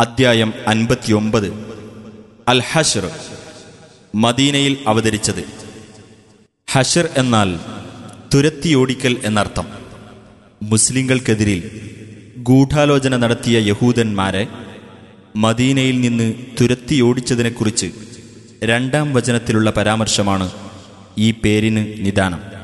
അദ്ധ്യായം അൻപത്തിയൊമ്പത്. അൽ ഹഷർ മദീനയിൽ അവതരിച്ചത്. ഹഷർ എന്നാൽ തുരത്തിയോടിക്കൽ എന്നർത്ഥം. മുസ്ലിങ്ങൾക്കെതിരിൽ ഗൂഢാലോചന നടത്തിയ യഹൂദന്മാരെ മദീനയിൽ നിന്ന് തുരത്തിയോടിച്ചതിനെക്കുറിച്ച് രണ്ടാം വചനത്തിലുള്ള പരാമർശമാണ് ഈ പേരിന് നിദാനം.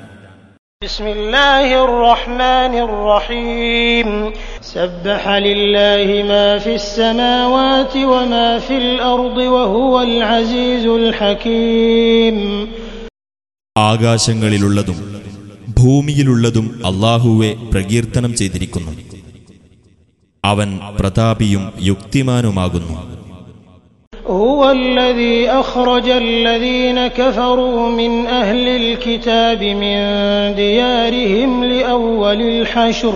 ബിസ്മില്ലാഹിർ റഹ്മാനിർ റഹീം. سبح لله ما في السماوات وما في الأرض وهو العزيز الحكيم ആകാശങ്ങളിലുള്ളതും ഭൂമിയിലുള്ളതും അള്ളാഹുവെ പ്രകീർത്തനം ചെയ്തിരിക്കുന്നു അവൻ പ്രതാപിയും യുക്തിമാനുമാകുന്നു هو الذي أخرج الذين كفروا من أهل الكتاب من ديارهم لأول الحشر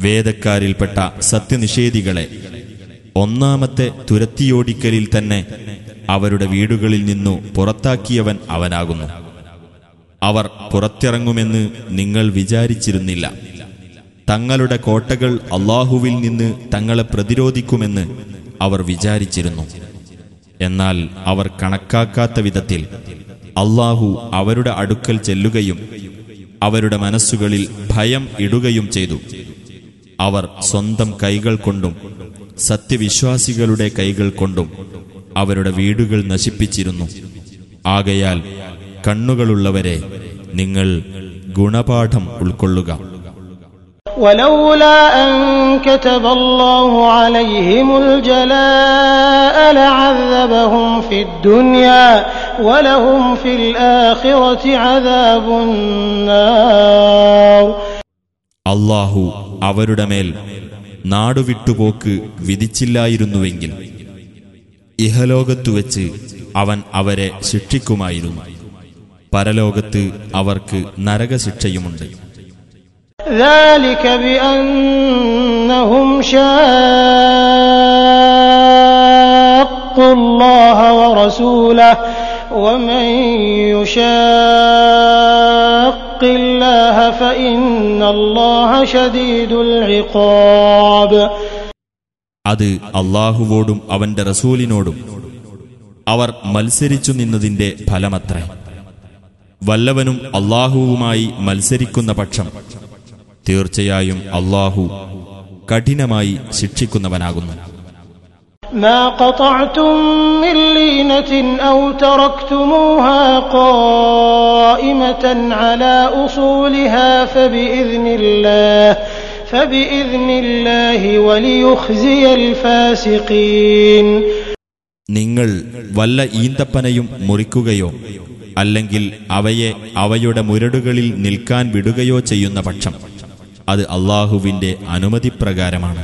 വേദക്കാരിൽപ്പെട്ട സത്യനിഷേധികളെ ഒന്നാമത്തെ തുരത്തിയോടിക്കലിൽ തന്നെ അവരുടെ വീടുകളിൽ നിന്നു പുറത്താക്കിയവൻ അവനാകുന്നു. അവർ പുറത്തിറങ്ങുമെന്ന് നിങ്ങൾ വിചാരിച്ചിരുന്നില്ല. തങ്ങളുടെ കോട്ടകൾ അള്ളാഹുവിൽ നിന്ന് തങ്ങളെ പ്രതിരോധിക്കുമെന്ന് അവർ വിചാരിച്ചിരുന്നു. എന്നാൽ അവർ കണക്കാക്കാത്ത വിധത്തിൽ അള്ളാഹു അവരുടെ അടുക്കൽ ചെല്ലുകയും അവരുടെ മനസ്സുകളിൽ ഭയം ഇടുകയും ചെയ്തു അവർ സ്വന്തം കൈകൾ കൊണ്ടും സത്യവിശ്വാസികളുടെ കൈകൾ കൊണ്ടും അവരുടെ വീടുകൾ നശിപ്പിച്ചിരുന്നു ആകയാൽ കണ്ണുകളുള്ളവരെ നിങ്ങൾ ഗുണപാഠം ഉൾക്കൊള്ളുക ولولا أن كتب الله عليهم الجلاء لعذبهم في الدنيا ولهم في الآخرة عذاب النار അള്ളാഹു അവരുടെ മേൽ നാടുവിട്ടുപോക്ക് വിധിച്ചില്ലായിരുന്നുവെങ്കിൽ ഇഹലോകത്തു വെച്ച് അവൻ അവരെ ശിക്ഷിക്കുമായിരുന്നു പരലോകത്ത് അവർക്ക് നരകശിക്ഷയുമുണ്ട് ذلك بأنهم شاقوا الله ورسوله ومن يشاق الله فإن الله شديد العقاب അത് അള്ളാഹുവോടും അവന്റെ റസൂലിനോടും അവർ മത്സരിച്ചു നിന്നതിന്റെ ഫലമത്രേ വല്ലവനും അള്ളാഹുവുമായി മത്സരിക്കുന്ന പക്ഷം തീർച്ചയായും അള്ളാഹു കഠിനമായി ശിക്ഷിക്കുന്നവനാകുന്നു ما قطعتم من لينة أو تركتموها قائمة على أصولها فبإذن الله فبإذن الله وليخزي الفاسقين നിങ്ങൾ വല്ല ഈന്തപ്പനയും മുറിക്കുകയോ അല്ലെങ്കിൽ അവയെ അവയുടെ മുരടുകളിൽ നിൽക്കാൻ വിടുകയോ ചെയ്യുന്ന പക്ഷം അത് അള്ളാഹുവിന്റെ അനുമതിപ്രകാരമാണ്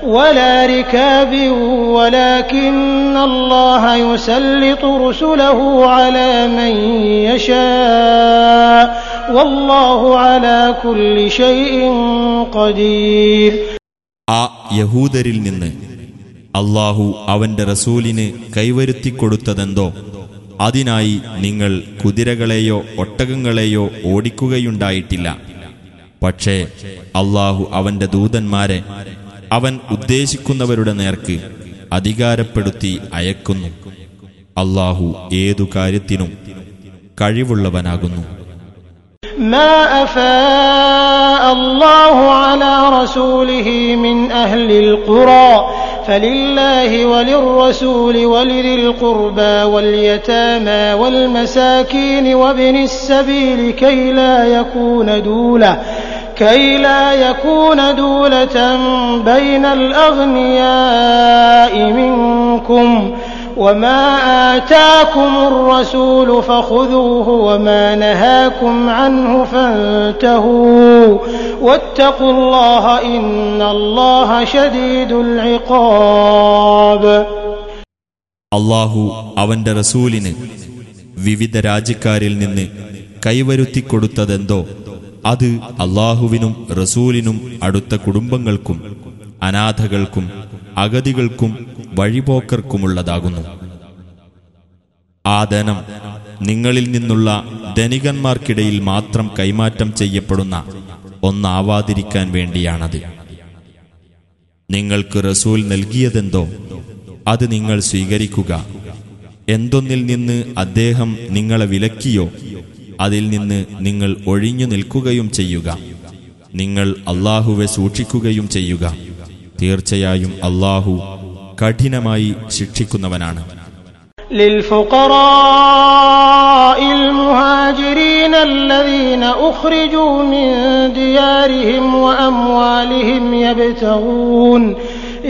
أفاء الله على رسوله منهم فما أوجفتم عليه من خيل ولا ركاب ولا ركاب ولكن الله يسلط رسله على من يشاء والله على كل شيء قدير ആ യഹൂദരിൽ നിന്ന് അള്ളാഹു അവന്റെ റസൂലിന് കൈവരുത്തിക്കൊടുത്തതെന്തോ അതിനായി നിങ്ങൾ കുതിരകളെയോ ഒട്ടകങ്ങളെയോ ഓടിക്കുകയുണ്ടായിട്ടില്ല പക്ഷേ അള്ളാഹു അവന്റെ ദൂതന്മാരെ അവൻ ഉദ്ദേശിക്കുന്നവരുടെ നേർക്ക് അധികാരപ്പെടുത്തി അയക്കുന്നു അള്ളാഹു ഏതു കാര്യത്തിനും കഴിവുള്ളവനാകുന്നു ما أفاء الله على رسوله من أهل القرى فلله وللرسول ولذي القربى واليتامى والمساكين وابن السبيل كي لا يكون دولة كي لا يكون دولة بين الأغنياء منكم وما آتاكم الرسول فخذوه وما نهاكم عنه فانتهوا واتقوا الله إن الله شديد العقاب അള്ളാഹു അവന്റെ റസൂലിന് വിവിധ രാജ്യക്കാരിൽ നിന്ന് കൈവരുത്തിക്കൊടുത്തതെന്തോ അത് അള്ളാഹുവിനും റസൂലിനും അടുത്ത കുടുംബങ്ങൾക്കും അനാഥകൾക്കും അഗതികൾക്കും വഴിപോക്കർക്കുമുള്ളതാകുന്നു. ആ ധനം നിങ്ങളിൽ നിന്നുള്ള ധനികന്മാർക്കിടയിൽ മാത്രം കൈമാറ്റം ചെയ്യപ്പെടുന്ന ഒന്നാവാതിരിക്കാൻ വേണ്ടിയാണത്. നിങ്ങൾക്ക് റസൂൽ നൽകിയതെന്തോ അത് നിങ്ങൾ സ്വീകരിക്കുക. എന്തൊന്നിൽ നിന്ന് അദ്ദേഹം നിങ്ങളെ വിലക്കിയോ അതിൽ നിന്ന് നിങ്ങൾ ഒഴിഞ്ഞു നിൽക്കുകയും ചെയ്യുക നിങ്ങൾ അള്ളാഹുവെ സൂക്ഷിക്കുകയും ചെയ്യുക തീർച്ചയായും അള്ളാഹു കഠിനമായി ശിക്ഷിക്കുന്നവനാണ് للفقراء المهاجرين الذين أخرجوا من ديارهم وأموالهم يبتغون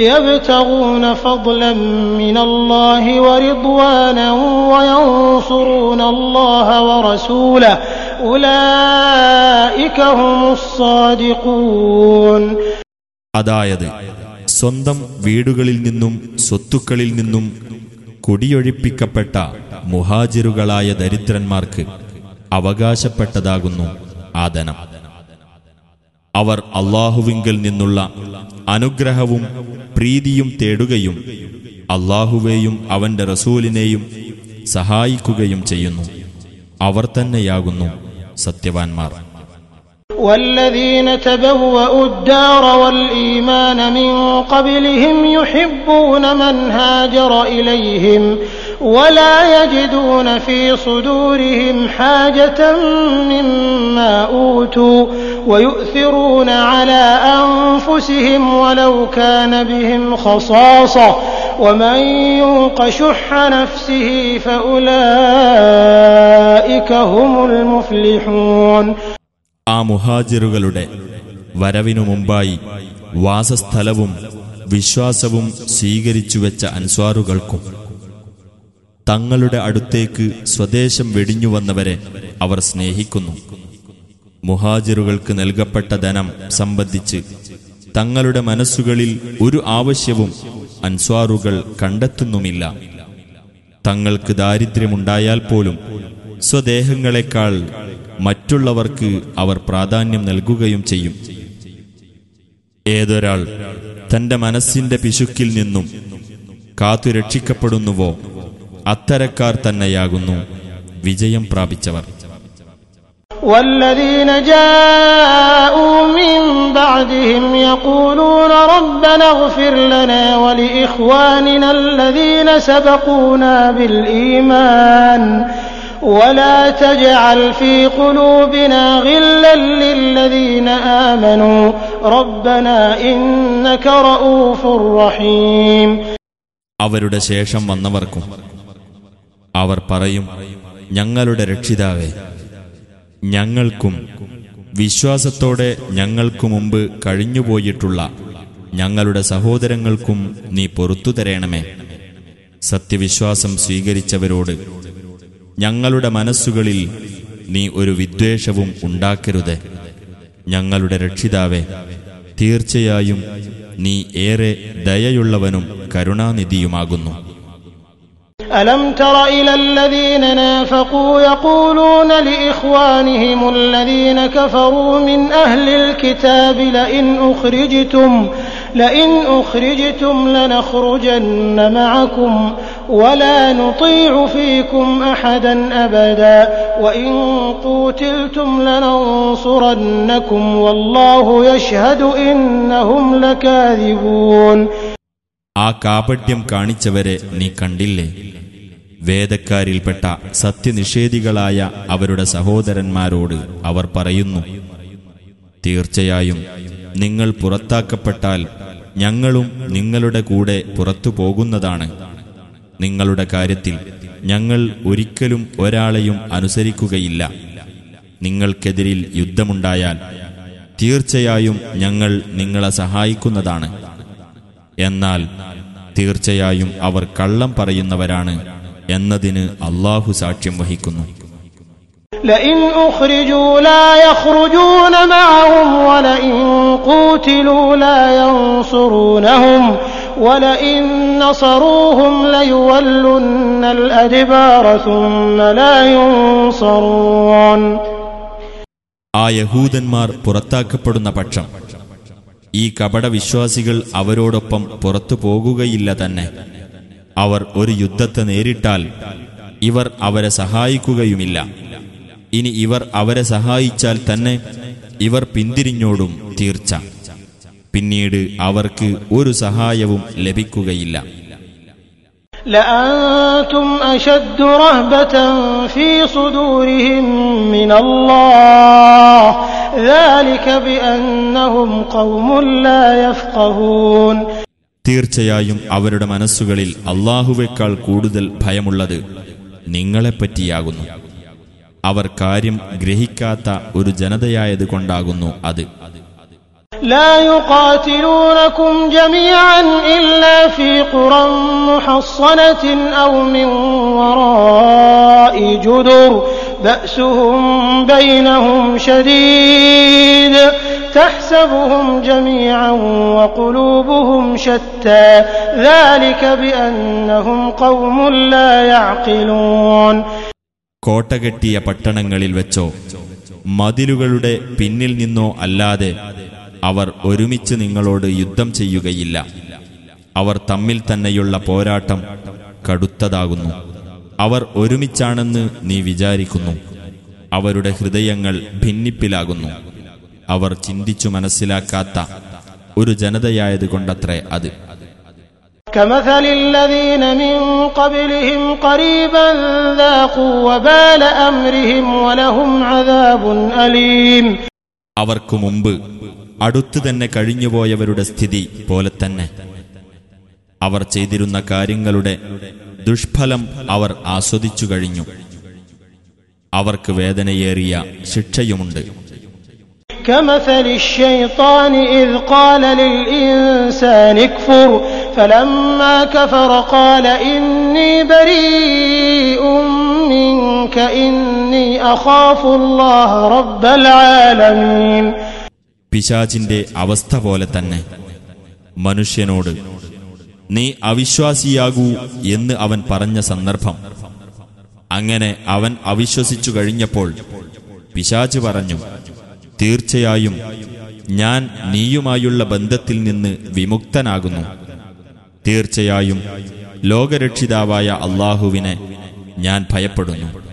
يبتغون فضلا من الله ورضوانا وينصرون الله ورسوله أولئك هم الصادقون അതായത് സ്വന്തം വീടുകളിൽ നിന്നും സ്വത്തുക്കളിൽ നിന്നും കുടിയൊഴിപ്പിക്കപ്പെട്ട മുഹാജിറുകളായ ദരിദ്രന്മാർക്ക് അവകാശപ്പെട്ടതാകുന്നു ആ ധനം അവർ അള്ളാഹുവിങ്കൽ നിന്നുള്ള അനുഗ്രഹവും പ്രീതിയും തേടുകയും അള്ളാഹുവേയും അവന്റെ റസൂലിനെയും സഹായിക്കുകയും ചെയ്യുന്നു അവർ തന്നെയാകുന്നു സത്യവാൻമാർ والذين تبوأوا الدار والإيمان من قبلهم يحبون من هاجر إليهم ولا يجدون في صدورهم حاجة مما أوتوا ويؤثرون على أنفسهم ولو كان بهم خصاصة ومن يوق شح نفسه فأولئك هم المفلحون ആ മുഹാജിറുകളുടെ വരവിനു മുമ്പായി വാസസ്ഥലവും വിശ്വാസവും സ്വീകരിച്ചുവെച്ച അൻസ്വാറുകൾക്കും തങ്ങളുടെ അടുത്തേക്ക് സ്വദേശം വെടിഞ്ഞുവന്നവരെ അവർ സ്നേഹിക്കുന്നു. മുഹാജിറുകൾക്ക് നൽകപ്പെട്ട ധനം സംബന്ധിച്ച് തങ്ങളുടെ മനസ്സുകളിൽ ഒരു ആവശ്യവും അൻസ്വാറുകൾ കണ്ടെത്തുന്നുമില്ല. തങ്ങൾക്ക് ദാരിദ്ര്യമുണ്ടായാൽ പോലും സ്വദേഹങ്ങളെക്കാൾ മറ്റുള്ളവർക്ക് അവർ പ്രാധാന്യം നൽകുകയും ചെയ്യും. ഏതൊരാൾ തന്റെ മനസ്സിന്റെ പിശുക്കിൽ നിന്നും കാത്തുരക്ഷിക്കപ്പെടുന്നുവോ അത്തരക്കാർ തന്നെയാകുന്നു വിജയം പ്രാപിച്ചവർ والذين جاءوا من بعدهم يقولون ربنا اغفر لنا ولإخواننا الذين سبقونا بالإيمان ولا تجعل في قلوبنا غلا للذين آمنوا ربنا إنك رؤوف رحيم അവരുടെ ശേഷം വന്നവർക്കും അവർ പറയും ഞങ്ങളുടെ രക്ഷിതാവേ ഞങ്ങൾക്കും വിശ്വാസത്തോടെ ഞങ്ങൾക്കു മുമ്പ് കഴിഞ്ഞുപോയിട്ടുള്ള ഞങ്ങളുടെ സഹോദരങ്ങൾക്കും നീ പൊറത്തു തരേണമേ. സത്യവിശ്വാസം സ്വീകരിച്ചവരോട് ഞങ്ങളുടെ മനസ്സുകളിൽ നീ ഒരു വിദ്വേഷവും ഉണ്ടാക്കരുത്. ഞങ്ങളുടെ രക്ഷിതാവെ തീർച്ചയായും നീ ഏറെ ദയയുള്ളവനും കരുണാനിധിയുമാകുന്നു. ألم تر إلى الذين نافقوا يقولون لإخوانهم الذين كفروا من أهل الكتاب لئن أخرجتم لئن أخرجتم لنخرجن معكم ولا نطيع فيكم أحدا أبدا وإن قوتلتم لننصرنكم والله يشهد إنهم لكاذبون ആ കാപട്യം കാണിച്ചവരെ നീ കണ്ടില്ലേ വേദക്കാരിൽപ്പെട്ട സത്യനിഷേധികളായ അവരുടെ സഹോദരന്മാരോട് അവർ പറയുന്നു തീർച്ചയായും നിങ്ങൾ പുറത്താക്കപ്പെട്ടാൽ ഞങ്ങളും നിങ്ങളുടെ കൂടെ പുറത്തു പോകുന്നതാണ്. നിങ്ങളുടെ കാര്യത്തിൽ ഞങ്ങൾ ഒരിക്കലും ഒരാളെയും അനുസരിക്കുകയില്ല. നിങ്ങൾക്കെതിരിൽ യുദ്ധമുണ്ടായാൽ തീർച്ചയായും ഞങ്ങൾ നിങ്ങളെ സഹായിക്കുന്നതാണ്. എന്നാൽ തീർച്ചയായും അവർ കള്ളം പറയുന്നവരാണ്. എന്നതിന് അള്ളാഹു സാക്ഷ്യം വഹിക്കുന്നു لئن أخرجوا لا يخرجون معهم ولئن قوتلوا لا ينصرونهم ولئن نصروهم ليولن الأدبار ثم لا ينصرون ആ യഹൂദന്മാർ പുറത്താക്കപ്പെടുന്ന പക്ഷം ഈ കപടവിശ്വാസികൾ അവരോടൊപ്പം പുറത്തു പോകുകയില്ല തന്നെ അവർ ഒരു യുദ്ധത്തെ നേരിട്ടാൽ ഇവർ അവരെ സഹായിക്കുകയുമില്ല ഇനി ഇവർ അവരെ സഹായിച്ചാൽ തന്നെ ഇവർ പിന്തിരിഞ്ഞോടും തീർച്ച പിന്നീട് അവർക്ക് ഒരു സഹായവും ലഭിക്കുകയില്ല لأنتم أشد رهبة في صدورهم من الله ذلك بأنهم قوم لا يفقهون തീർച്ചയായും അവരുടെ മനസ്സുകളിൽ അള്ളാഹുവേക്കാൾ കൂടുതൽ ഭയമുള്ളത് നിങ്ങളെപ്പറ്റിയാകുന്നു അവർ കാര്യം ഗ്രഹിക്കാത്ത ഒരു ജനതയായതുകൊണ്ടാകുന്നു അത് لا يقاتلونكم جميعا إلا في قرى محصنة أو من وراء جدر بأسهم بينهم شديد تحسبهم جميعا وقلوبهم شتى ذلك بأنهم قوم لا يعقلون കോട്ടകെട്ടിയ പട്ടണങ്ങളിൽ വെച്ചോ മതിലുകളുടെ പിന്നിൽ നിന്നോ അല്ലാതെ അവർ ഒരുമിച്ച് നിങ്ങളോട് യുദ്ധം ചെയ്യുകയില്ല അവർ തമ്മിൽ തന്നെയുള്ള പോരാട്ടം കടുത്തതാകുന്നു അവർ ഒരുമിച്ചാണെന്ന് നീ വിചാരിക്കുന്നു അവരുടെ ഹൃദയങ്ങൾ ഭിന്നിപ്പിലാകുന്നു അവർ ചിന്തിച്ചു മനസ്സിലാക്കാത്ത ഒരു ജനതയായതുകൊണ്ടത്രേ അത് كمثل الذين من قبلهم قريبا ذاقوا وبال أمرهم ولهم عذاب أليم അവർക്കു മുമ്പ് അടുത്തു തന്നെ കഴിഞ്ഞുപോയവരുടെ സ്ഥിതി പോലെ തന്നെ അവർ ചെയ്തിരുന്ന കാര്യങ്ങളുടെ ദുഷ്ഫലം അവർ ആസ്വദിച്ചു കഴിഞ്ഞു അവർക്ക് വേദനയേറിയ ശിക്ഷയുമുണ്ട് كمثل الشيطان إذ قال للإنسان اكفر فلما كفر قال إني بريء منك إني أخاف الله رب العالمين പിശാചിന്റെ അവസ്ഥ പോലെ തന്നെ മനുഷ്യനോട് നീ അവിശ്വാസിയാകൂ എന്ന് അവൻ പറഞ്ഞ സന്ദർഭം അങ്ങനെ അവൻ അവിശ്വസിച്ചു കഴിഞ്ഞപ്പോൾ പിശാച് പറഞ്ഞു തീർച്ചയായും ഞാൻ നീയുമായുള്ള ബന്ധത്തിൽ നിന്ന് വിമുക്തനാകുന്നു. തീർച്ചയായും ലോകരക്ഷിതാവായ അള്ളാഹുവിനെ ഞാൻ ഭയപ്പെടുന്നു.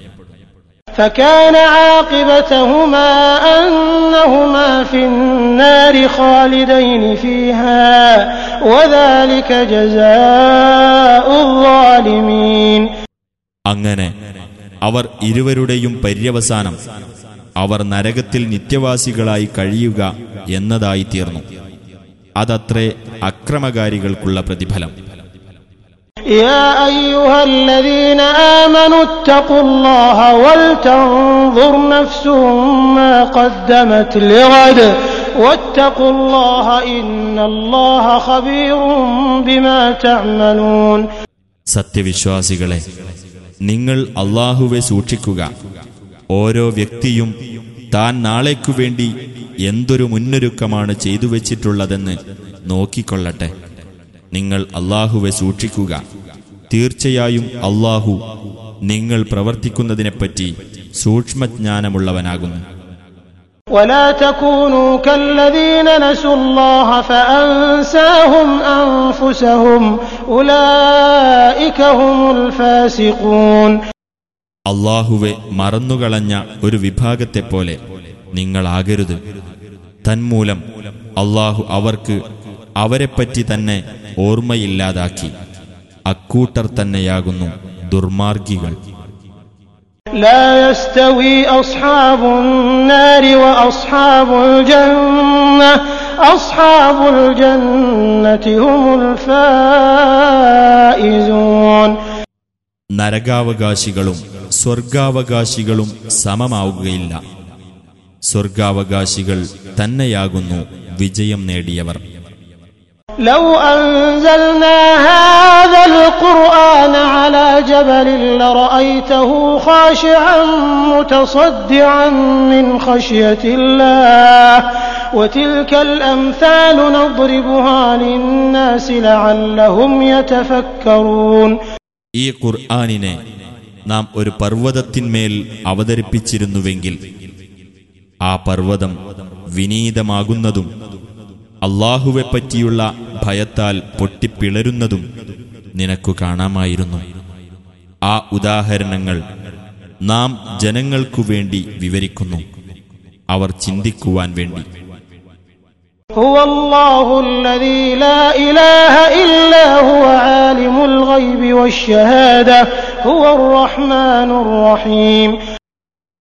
അങ്ങനെ അവർ ഇരുവരുടെയും പര്യവസാനം അവർ നരകത്തിൽ നിത്യവാസികളായി കഴിയുക എന്നതായി തീർന്നു. അതത്രേ അക്രമകാരികൾക്കുള്ള പ്രതിഫലം. സത്യവിശ്വാസികളെ നിങ്ങൾ അള്ളാഹുവെ സൂക്ഷിക്കുക. ഓരോ വ്യക്തിയും താൻ നാളേക്കു വേണ്ടി എന്തൊരു മുന്നൊരുക്കമാണ് ചെയ്തു വച്ചിട്ടുള്ളതെന്ന് നോക്കിക്കൊള്ളട്ടെ നിങ്ങൾ അള്ളാഹുവെ സൂക്ഷിക്കുക തീർച്ചയായും അള്ളാഹു നിങ്ങൾ പ്രവർത്തിക്കുന്നതിനെപ്പറ്റി സൂക്ഷ്മജ്ഞാനമുള്ളവനാകുന്നു ولا تكونوا كالذين نسوا الله فأنساهم أنفسهم أولئك هم الفاسقون അള്ളാഹുവെ മറന്നുകളഞ്ഞ ഒരു വിഭാഗത്തെപ്പോലെ നിങ്ങളാകരുത് തന്മൂലം അള്ളാഹു അവർക്ക് അവരെപ്പറ്റി തന്നെ ഓർമ്മയില്ലാതാക്കി അക്കൂട്ടർ തന്നെയാകുന്നു ദുർമാർഗികൾ لا يستوي أصحاب النار وأصحاب الجنة أصحاب الجنة هم الفائزون നരകാവകാശികളും സ്വർഗാവകാശികളും സമമാവുകയില്ല സ്വർഗാവകാശികൾ തന്നെയാകുന്നു വിജയം നേടിയവർ لو أنزلنا هذا القرآن على جبل لرأيته خاشعا متصدعا من خشية الله وتلك الأمثال نضربها للناس لعلهم يتفكرون ഈ ഖുർആാനിനെ നാം ഒരു പർവ്വതത്തിന്മേൽ അവതരിപ്പിച്ചിരുന്നുവെങ്കിൽ ആ പർവ്വതം വിനീതമാകുന്നതും അള്ളാഹുവെപ്പറ്റിയുള്ള ഭയത്താൽ പൊട്ടിപ്പിളരുന്നതും നിനക്കു കാണാമായിരുന്നു ആ ഉദാഹരണങ്ങൾ നാം ജനങ്ങൾക്കു വേണ്ടി വിവരിക്കുന്നു അവർ ചിന്തിക്കുവാൻ വേണ്ടി هو الله الذي لا إله إلا هو عالم الغيب والشهادة هو الرحمن الرحيم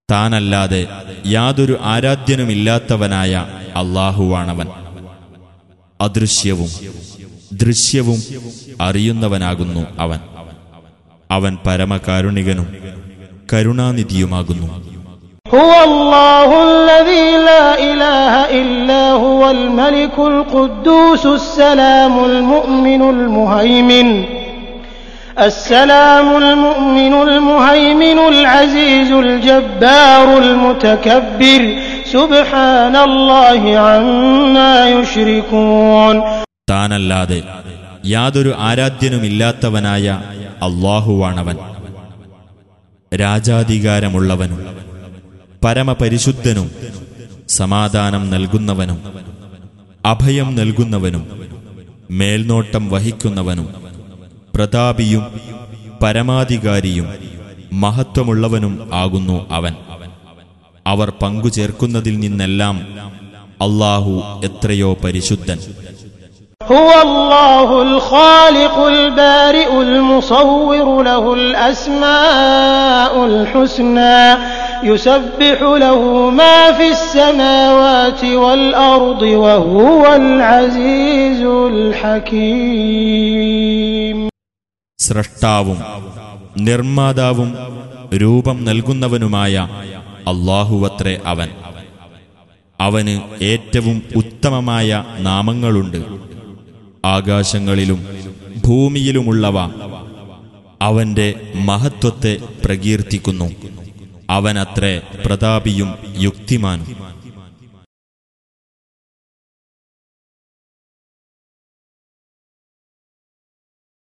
താനല്ലാതെ യാതൊരു ആരാധ്യനുമില്ലാത്തവനായ അള്ളാഹുവാണവൻ അദൃശ്യവും ദൃശ്യവും അറിയുന്നവനാകുന്നു അവൻ അവൻ പരമകാരുണികനും കരുണാനിധിയുമാകുന്നു هو الله الذي لا إله إلا هو الملك القدوس السلام المؤمن المهيمن السلام المؤمن المهيمن العزيز الجبار المتكبر سبحان الله عما يشركون താനല്ലാതെ യാതൊരു ആരാധ്യനുമില്ലാത്തവനായ അള്ളാഹുവാണവൻ രാജാധികാരമുള്ളവനും പരമപരിശുദ്ധനും സമാധാനം നൽകുന്നവനും അഭയം നൽകുന്നവനും മേൽനോട്ടം വഹിക്കുന്നവനും പ്രതാപിയും പരമാധികാരിയും മഹത്വമുള്ളവനും ആകുന്നു അവൻ അവർ പങ്കുചേർക്കുന്നതിൽ നിന്നെല്ലാം അള്ളാഹു എത്രയോ പരിശുദ്ധൻ هو الله الخالق البارئ المصور له الأسماء الحسنى يسبح له ما في السماوات والأرض وهو العزيز الحكيم സ്രഷ്ടാവും നിർമ്മാതാവും രൂപം നൽകുന്നവനുമായ അള്ളാഹുവത്രേ അവൻ. അവന് ഏറ്റവും ഉത്തമമായ നാമങ്ങളുണ്ട്. ആകാശങ്ങളിലും ഭൂമിയിലുമുള്ളവ അവന്റെ മഹത്വത്തെ പ്രകീർത്തിക്കുന്നു. അവനത്രേ പ്രതാപിയും യുക്തിമാനും.